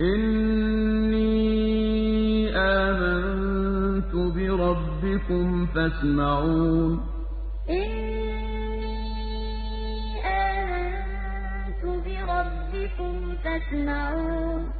إِنِّي آمَنتُ بِرَبِّكُمْ فَاسْمَعُونِ إِنِّي آمَنتُ بِرَبِّكُمْ فَاسْمَعُونِ